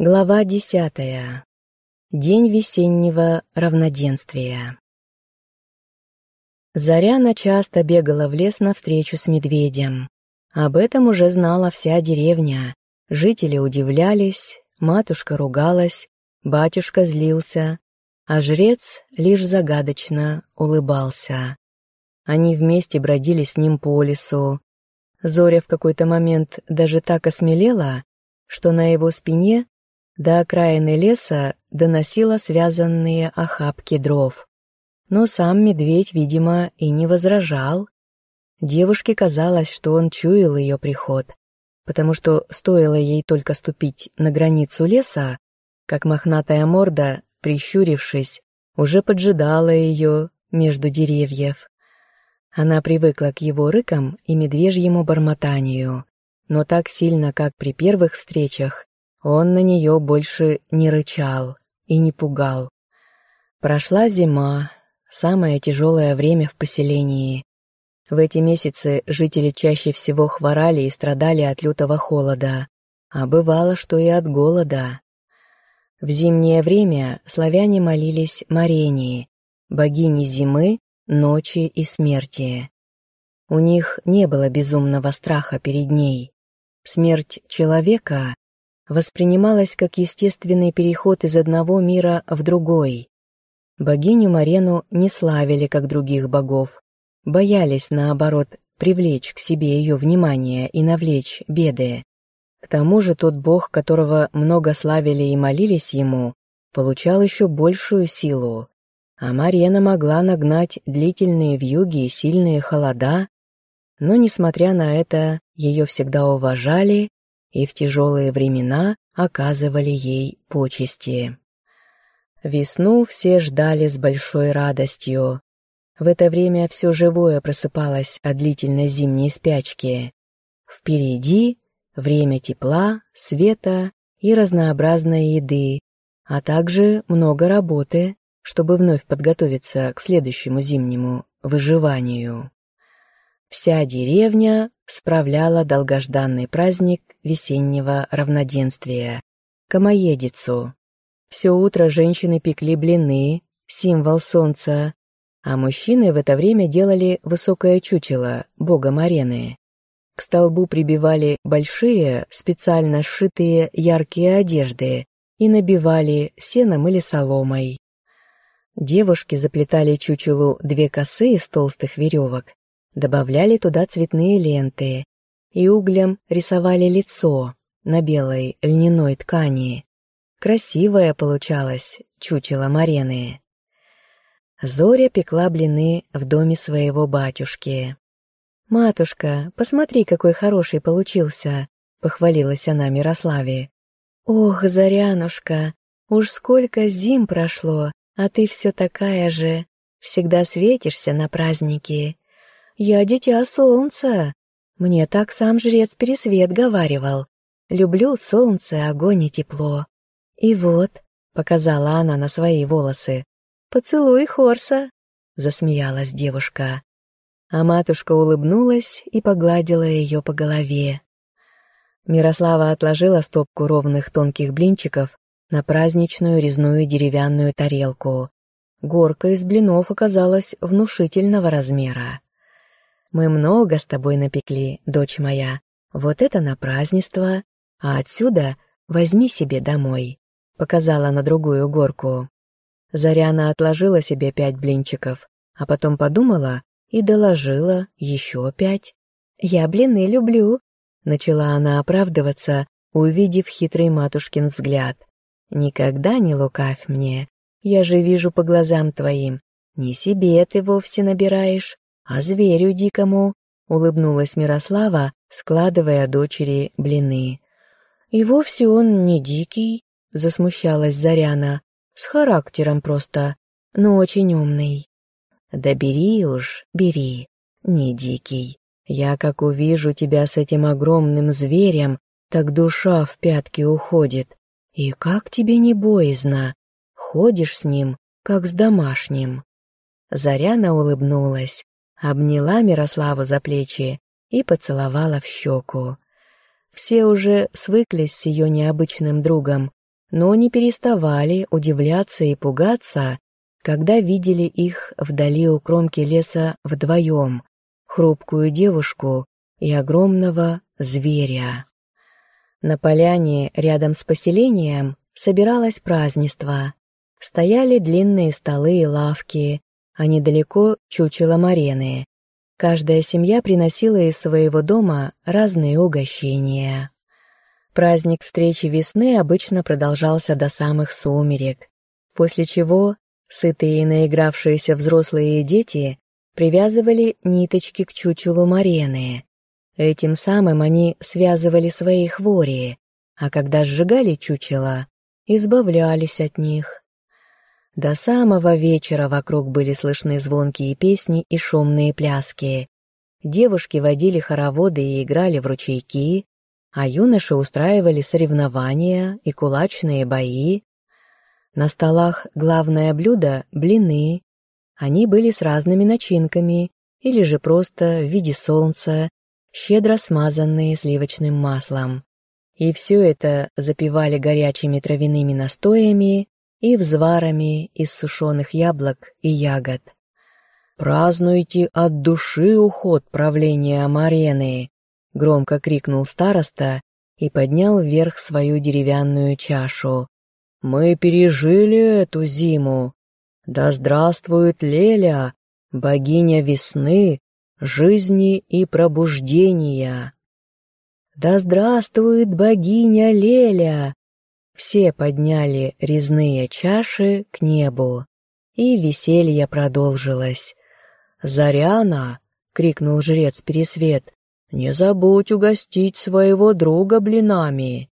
Глава десятая. День весеннего равноденствия. Заряна часто бегала в лес навстречу с медведем. Об этом уже знала вся деревня. Жители удивлялись, матушка ругалась, батюшка злился, а жрец лишь загадочно улыбался. Они вместе бродили с ним по лесу. Зоря в какой-то момент даже так осмелела, что на его спине до окраины леса доносила связанные охапки дров. Но сам медведь, видимо, и не возражал. Девушке казалось, что он чуял ее приход, потому что стоило ей только ступить на границу леса, как мохнатая морда, прищурившись, уже поджидала ее между деревьев. Она привыкла к его рыкам и медвежьему бормотанию, но так сильно, как при первых встречах, он на нее больше не рычал и не пугал. Прошла зима, самое тяжелое время в поселении. В эти месяцы жители чаще всего хворали и страдали от лютого холода, а бывало, что и от голода. В зимнее время славяне молились Марении, богине зимы, ночи и смерти. У них не было безумного страха перед ней. Смерть человека воспринималась как естественный переход из одного мира в другой. Богиню Марену не славили, как других богов, боялись, наоборот, привлечь к себе ее внимание и навлечь беды. К тому же тот бог, которого много славили и молились ему, получал еще большую силу, а Марена могла нагнать длительные вьюги и сильные холода, но, несмотря на это, ее всегда уважали и в тяжелые времена оказывали ей почести. Весну все ждали с большой радостью. В это время все живое просыпалось от длительной зимней спячки. Впереди время тепла, света и разнообразной еды, а также много работы, чтобы вновь подготовиться к следующему зимнему выживанию. Вся деревня справляла долгожданный праздник весеннего равноденствия – Камоедицу. Все утро женщины пекли блины, символ солнца, а мужчины в это время делали высокое чучело, бога Марены. К столбу прибивали большие, специально сшитые яркие одежды и набивали сеном или соломой. Девушки заплетали чучелу две косы из толстых веревок добавляли туда цветные ленты и углем рисовали лицо на белой льняной ткани. Красивое получалось чучело Марены. Зоря пекла блины в доме своего батюшки. «Матушка, посмотри, какой хороший получился!» — похвалилась она Мирославе. «Ох, Зарянушка, уж сколько зим прошло, а ты все такая же, всегда светишься на праздники. «Я дитя солнца. Мне так сам жрец Пересвет говаривал. Люблю солнце, огонь и тепло. И вот, — показала она на свои волосы, — поцелуй Хорса, — засмеялась девушка. А матушка улыбнулась и погладила ее по голове. Мирослава отложила стопку ровных тонких блинчиков на праздничную резную деревянную тарелку. Горка из блинов оказалась внушительного размера. Мы много с тобой напекли, дочь моя. Вот это на празднество, а отсюда возьми себе домой», — показала на другую горку. Заряна отложила себе пять блинчиков, а потом подумала и доложила еще пять. «Я блины люблю», — начала она оправдываться, увидев хитрый матушкин взгляд. «Никогда не лукавь мне, я же вижу по глазам твоим, не себе ты вовсе набираешь, а зверю дикому», — улыбнулась Мирослава, складывая дочери блины. «И вовсе он не дикий», — засмущалась Заряна, — «с характером просто, но очень умный». «Да бери уж, бери, не дикий. Я как увижу тебя с этим огромным зверем, так душа в пятки уходит. И как тебе не боязно? Ходишь с ним, как с домашним». Заряна улыбнулась, обняла Мирославу за плечи и поцеловала в щеку. Все уже свыклись с ее необычным другом, но не переставали удивляться и пугаться, когда видели их вдали у кромки леса вдвоем, хрупкую девушку и огромного зверя. На поляне рядом с поселением собиралось празднество. Стояли длинные столы и лавки, а недалеко чучело Марены. Каждая семья приносила из своего дома разные угощения. Праздник встречи весны обычно продолжался до самых сумерек, после чего сытые и наигравшиеся взрослые дети привязывали ниточки к чучелу Марены. Этим самым они связывали свои хвори, а когда сжигали чучело, избавлялись от них. До самого вечера вокруг были слышны звонкие песни и шумные пляски. Девушки водили хороводы и играли в ручейки, а юноши устраивали соревнования и кулачные бои. На столах главное блюдо — блины. Они были с разными начинками или же просто в виде солнца, щедро смазанные сливочным маслом. И все это запивали горячими травяными настоями и взварами из сушеных яблок и ягод. «Празднуйте от души уход правления Марены!» — громко крикнул староста и поднял вверх свою деревянную чашу. «Мы пережили эту зиму! Да здравствует Леля, богиня весны, жизни и пробуждения!» «Да здравствует богиня Леля!» Все подняли резные чаши к небу, и веселье продолжилось. «Заряна!» — крикнул жрец Пересвет. «Не забудь угостить своего друга блинами».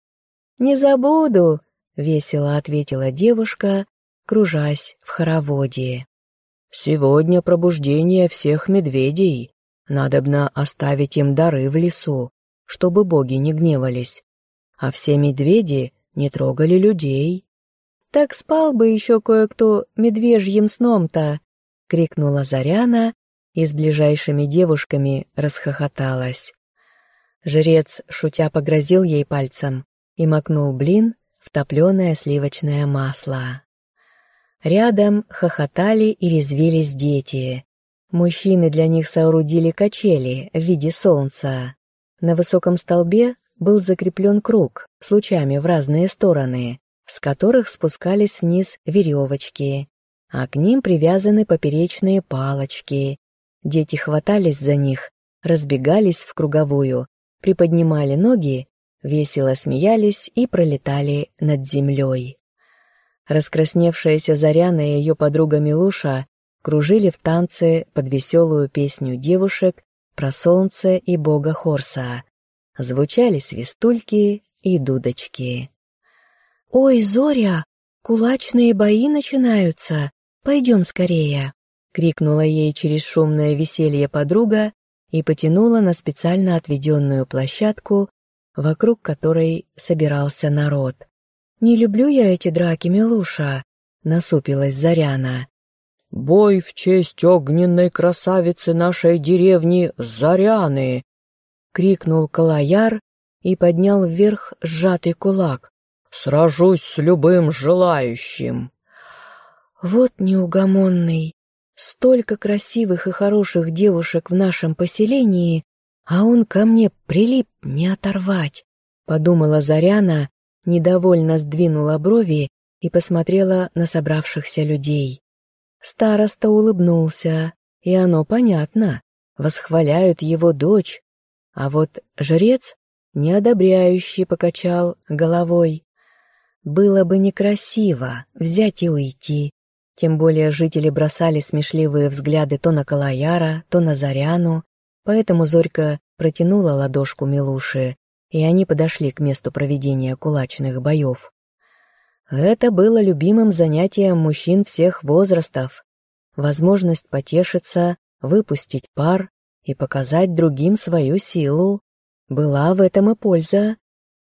«Не забуду», — весело ответила девушка, кружась в хороводе. «Сегодня пробуждение всех медведей. Надобно оставить им дары в лесу, чтобы боги не гневались. А все медведи не трогали людей». «Так спал бы еще кое-кто медвежьим сном-то!» — крикнула Заряна и с ближайшими девушками расхохоталась. Жрец, шутя, погрозил ей пальцем и макнул блин в топленое сливочное масло. Рядом хохотали и резвились дети. Мужчины для них соорудили качели в виде солнца. На высоком столбе был закреплен круг с лучами в разные стороны, с которых спускались вниз веревочки, а к ним привязаны поперечные палочки, Дети хватались за них, разбегались в круговую, приподнимали ноги, весело смеялись и пролетали над землей. Раскрасневшаяся Заряна и ее подруга Милуша кружили в танце под веселую песню девушек про солнце и бога Хорса. Звучали свистульки и дудочки. «Ой, Зоря, кулачные бои начинаются, пойдем скорее!» крикнула ей через шумное веселье подруга и потянула на специально отведенную площадку, вокруг которой собирался народ. «Не люблю я эти драки, Милуша», — насупилась Заряна. «Бой в честь огненной красавицы нашей деревни Заряны!» — крикнул Калаяр и поднял вверх сжатый кулак. «Сражусь с любым желающим!» «Вот неугомонный!» Столько красивых и хороших девушек в нашем поселении, а он ко мне прилип не оторвать, подумала Заряна, недовольно сдвинула брови и посмотрела на собравшихся людей. Староста улыбнулся, и оно понятно, восхваляют его дочь, а вот жрец неодобряющий покачал головой. Было бы некрасиво взять и уйти, тем более жители бросали смешливые взгляды то на Калаяра, то на Заряну, поэтому Зорька протянула ладошку Милуши, и они подошли к месту проведения кулачных боев. Это было любимым занятием мужчин всех возрастов. Возможность потешиться, выпустить пар и показать другим свою силу. Была в этом и польза.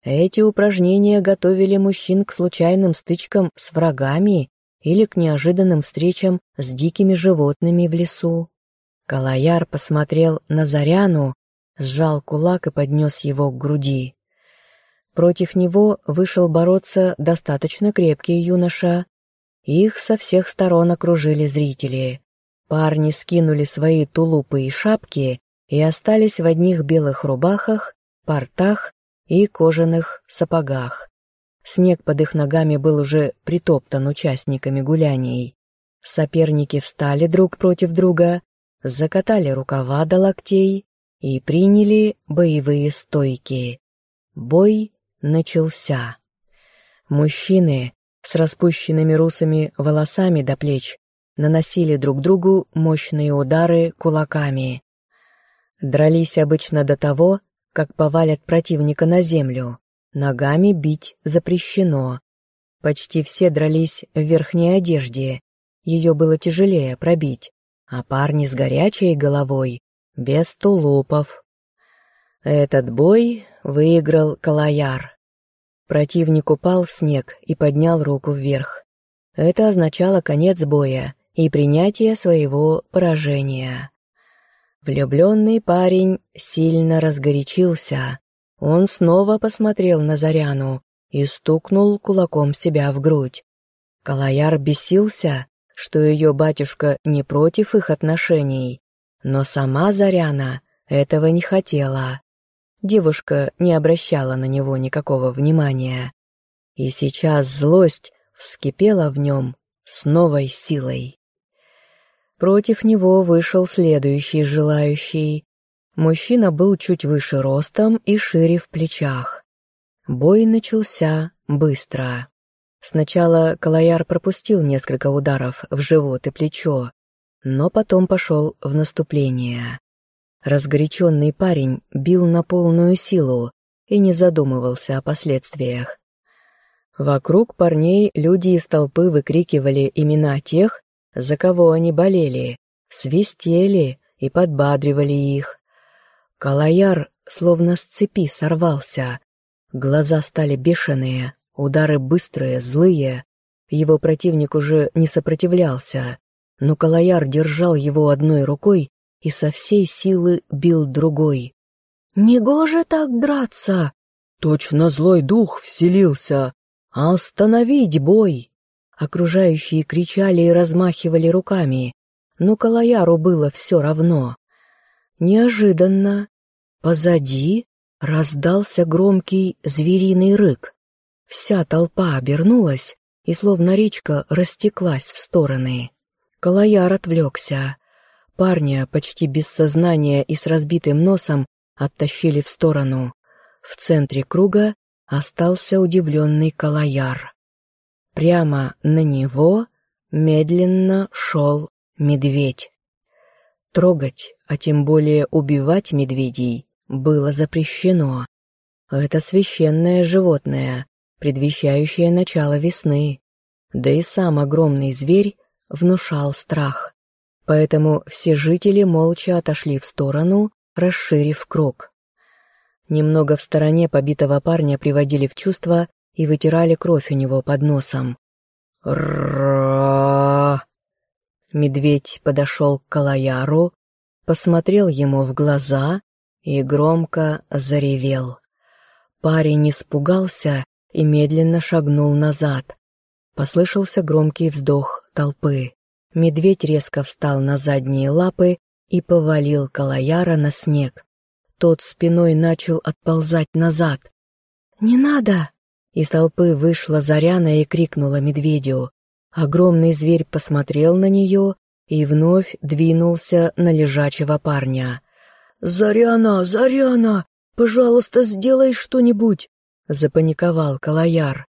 Эти упражнения готовили мужчин к случайным стычкам с врагами или к неожиданным встречам с дикими животными в лесу. Калаяр посмотрел на Заряну, сжал кулак и поднес его к груди. Против него вышел бороться достаточно крепкий юноша. Их со всех сторон окружили зрители. Парни скинули свои тулупы и шапки и остались в одних белых рубахах, портах и кожаных сапогах. Снег под их ногами был уже притоптан участниками гуляний. Соперники встали друг против друга, закатали рукава до локтей и приняли боевые стойки. Бой начался. Мужчины с распущенными русыми волосами до плеч наносили друг другу мощные удары кулаками. Дрались обычно до того, как повалят противника на землю. Ногами бить запрещено. Почти все дрались в верхней одежде. Ее было тяжелее пробить. А парни с горячей головой, без тулупов. Этот бой выиграл Калаяр. Противник упал в снег и поднял руку вверх. Это означало конец боя и принятие своего поражения. Влюбленный парень сильно разгорячился. Он снова посмотрел на Заряну и стукнул кулаком себя в грудь. Калаяр бесился, что ее батюшка не против их отношений, но сама Заряна этого не хотела. Девушка не обращала на него никакого внимания. И сейчас злость вскипела в нем с новой силой. Против него вышел следующий желающий. Мужчина был чуть выше ростом и шире в плечах. Бой начался быстро. Сначала Калаяр пропустил несколько ударов в живот и плечо, но потом пошел в наступление. Разгоряченный парень бил на полную силу и не задумывался о последствиях. Вокруг парней люди из толпы выкрикивали имена тех, за кого они болели, свистели и подбадривали их. Калаяр словно с цепи сорвался. Глаза стали бешеные, удары быстрые, злые. Его противник уже не сопротивлялся, но Калаяр держал его одной рукой и со всей силы бил другой. «Негоже так драться!» Точно злой дух вселился. «Остановить бой!» Окружающие кричали и размахивали руками, но Калаяру было все равно. Неожиданно позади раздался громкий звериный рык. Вся толпа обернулась, и словно речка растеклась в стороны. Калаяр отвлекся. Парня, почти без сознания и с разбитым носом, оттащили в сторону. В центре круга остался удивленный Калаяр. Прямо на него медленно шел медведь. Трогать, а тем более убивать медведей, было запрещено. Это священное животное, предвещающее начало весны. Да и сам огромный зверь внушал страх. Поэтому все жители молча отошли в сторону, расширив круг. Немного в стороне побитого парня приводили в чувство и вытирали кровь у него под носом. ра Медведь подошел к Калаяру, посмотрел ему в глаза и громко заревел. Парень испугался и медленно шагнул назад. Послышался громкий вздох толпы. Медведь резко встал на задние лапы и повалил Калаяра на снег. Тот спиной начал отползать назад. «Не надо!» Из толпы вышла Заряна и крикнула медведю. Огромный зверь посмотрел на нее и вновь двинулся на лежачего парня. «Заряна, Заряна, пожалуйста, сделай что-нибудь!» — запаниковал Калаяр.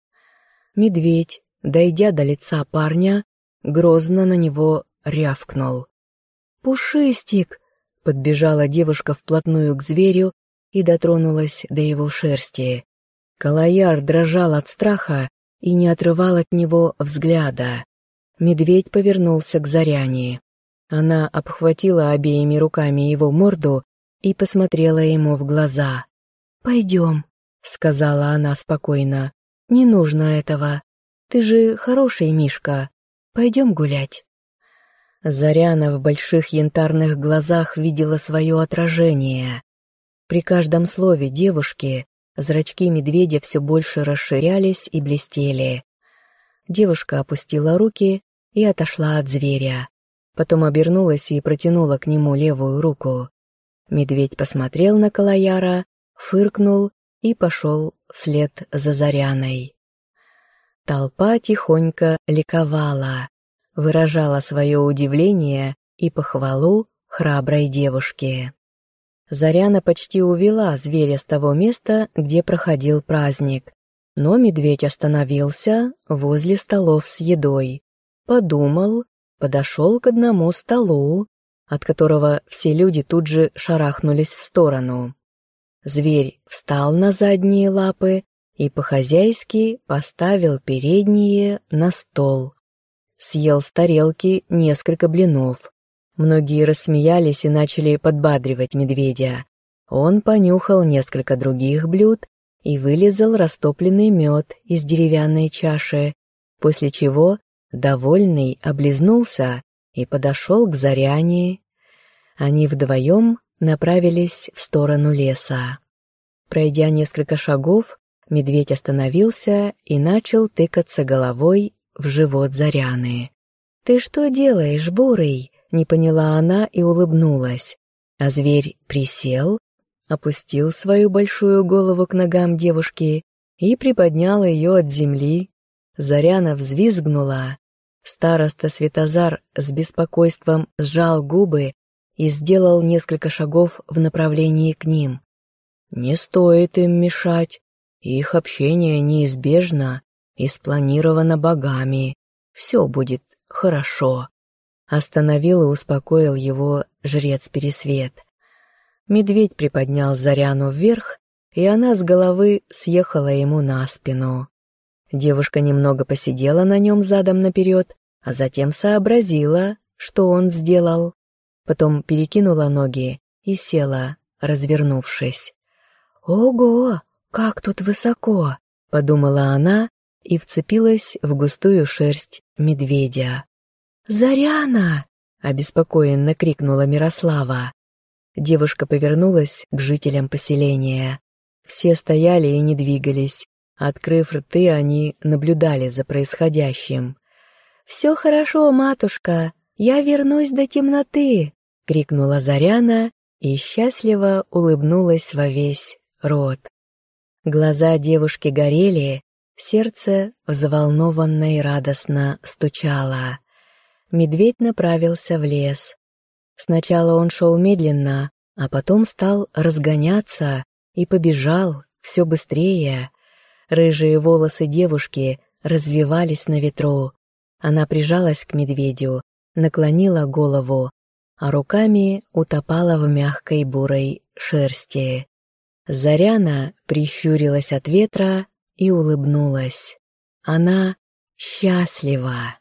Медведь, дойдя до лица парня, грозно на него рявкнул. «Пушистик!» — подбежала девушка вплотную к зверю и дотронулась до его шерсти. Калаяр дрожал от страха и не отрывал от него взгляда. Медведь повернулся к Заряне. Она обхватила обеими руками его морду и посмотрела ему в глаза. «Пойдем», — сказала она спокойно. «Не нужно этого. Ты же хороший Мишка. Пойдем гулять». Заряна в больших янтарных глазах видела свое отражение. При каждом слове девушки Зрачки медведя все больше расширялись и блестели. Девушка опустила руки и отошла от зверя. Потом обернулась и протянула к нему левую руку. Медведь посмотрел на Калаяра, фыркнул и пошел вслед за Заряной. Толпа тихонько ликовала, выражала свое удивление и похвалу храброй девушке. Заряна почти увела зверя с того места, где проходил праздник. Но медведь остановился возле столов с едой. Подумал, подошел к одному столу, от которого все люди тут же шарахнулись в сторону. Зверь встал на задние лапы и по-хозяйски поставил передние на стол. Съел с тарелки несколько блинов, Многие рассмеялись и начали подбадривать медведя. Он понюхал несколько других блюд и вылезал растопленный мед из деревянной чаши, после чего, довольный, облизнулся и подошел к Заряне. Они вдвоем направились в сторону леса. Пройдя несколько шагов, медведь остановился и начал тыкаться головой в живот Заряны. «Ты что делаешь, Бурый?» Не поняла она и улыбнулась. А зверь присел, опустил свою большую голову к ногам девушки и приподнял ее от земли. Заряна взвизгнула. Староста Светозар с беспокойством сжал губы и сделал несколько шагов в направлении к ним. «Не стоит им мешать. Их общение неизбежно и спланировано богами. Все будет хорошо». Остановил и успокоил его жрец Пересвет. Медведь приподнял Заряну вверх, и она с головы съехала ему на спину. Девушка немного посидела на нем задом наперед, а затем сообразила, что он сделал. Потом перекинула ноги и села, развернувшись. «Ого, как тут высоко!» — подумала она и вцепилась в густую шерсть медведя. «Заряна!» — обеспокоенно крикнула Мирослава. Девушка повернулась к жителям поселения. Все стояли и не двигались. Открыв рты, они наблюдали за происходящим. «Все хорошо, матушка, я вернусь до темноты!» — крикнула Заряна и счастливо улыбнулась во весь рот. Глаза девушки горели, сердце взволнованно и радостно стучало медведь направился в лес. Сначала он шел медленно, а потом стал разгоняться и побежал все быстрее. Рыжие волосы девушки развивались на ветру. Она прижалась к медведю, наклонила голову, а руками утопала в мягкой бурой шерсти. Заряна прищурилась от ветра и улыбнулась. Она счастлива.